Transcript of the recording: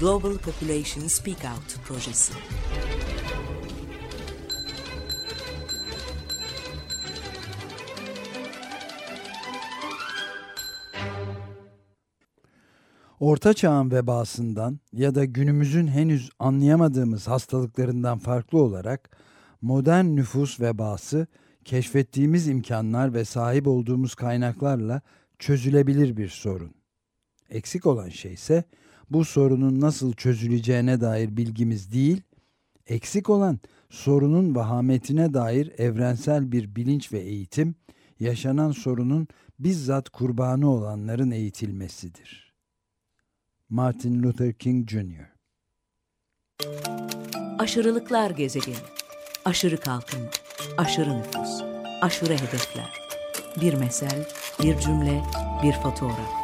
Global Population Speak Out projesi. Orta Çağ'ın vebasından ya da günümüzün henüz anlayamadığımız hastalıklarından farklı olarak modern nüfus vebası keşfettiğimiz imkanlar ve sahip olduğumuz kaynaklarla çözülebilir bir sorun. Eksik olan şey ise bu sorunun nasıl çözüleceğine dair bilgimiz değil, eksik olan sorunun vahametine dair evrensel bir bilinç ve eğitim, yaşanan sorunun bizzat kurbanı olanların eğitilmesidir. Martin Luther King Jr. Aşırılıklar gezegeni. Aşırı kalkınma, aşırı nüfus, aşırı hedefler. Bir mesel, bir cümle, bir fotoğraf.